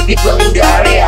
Titik mengendari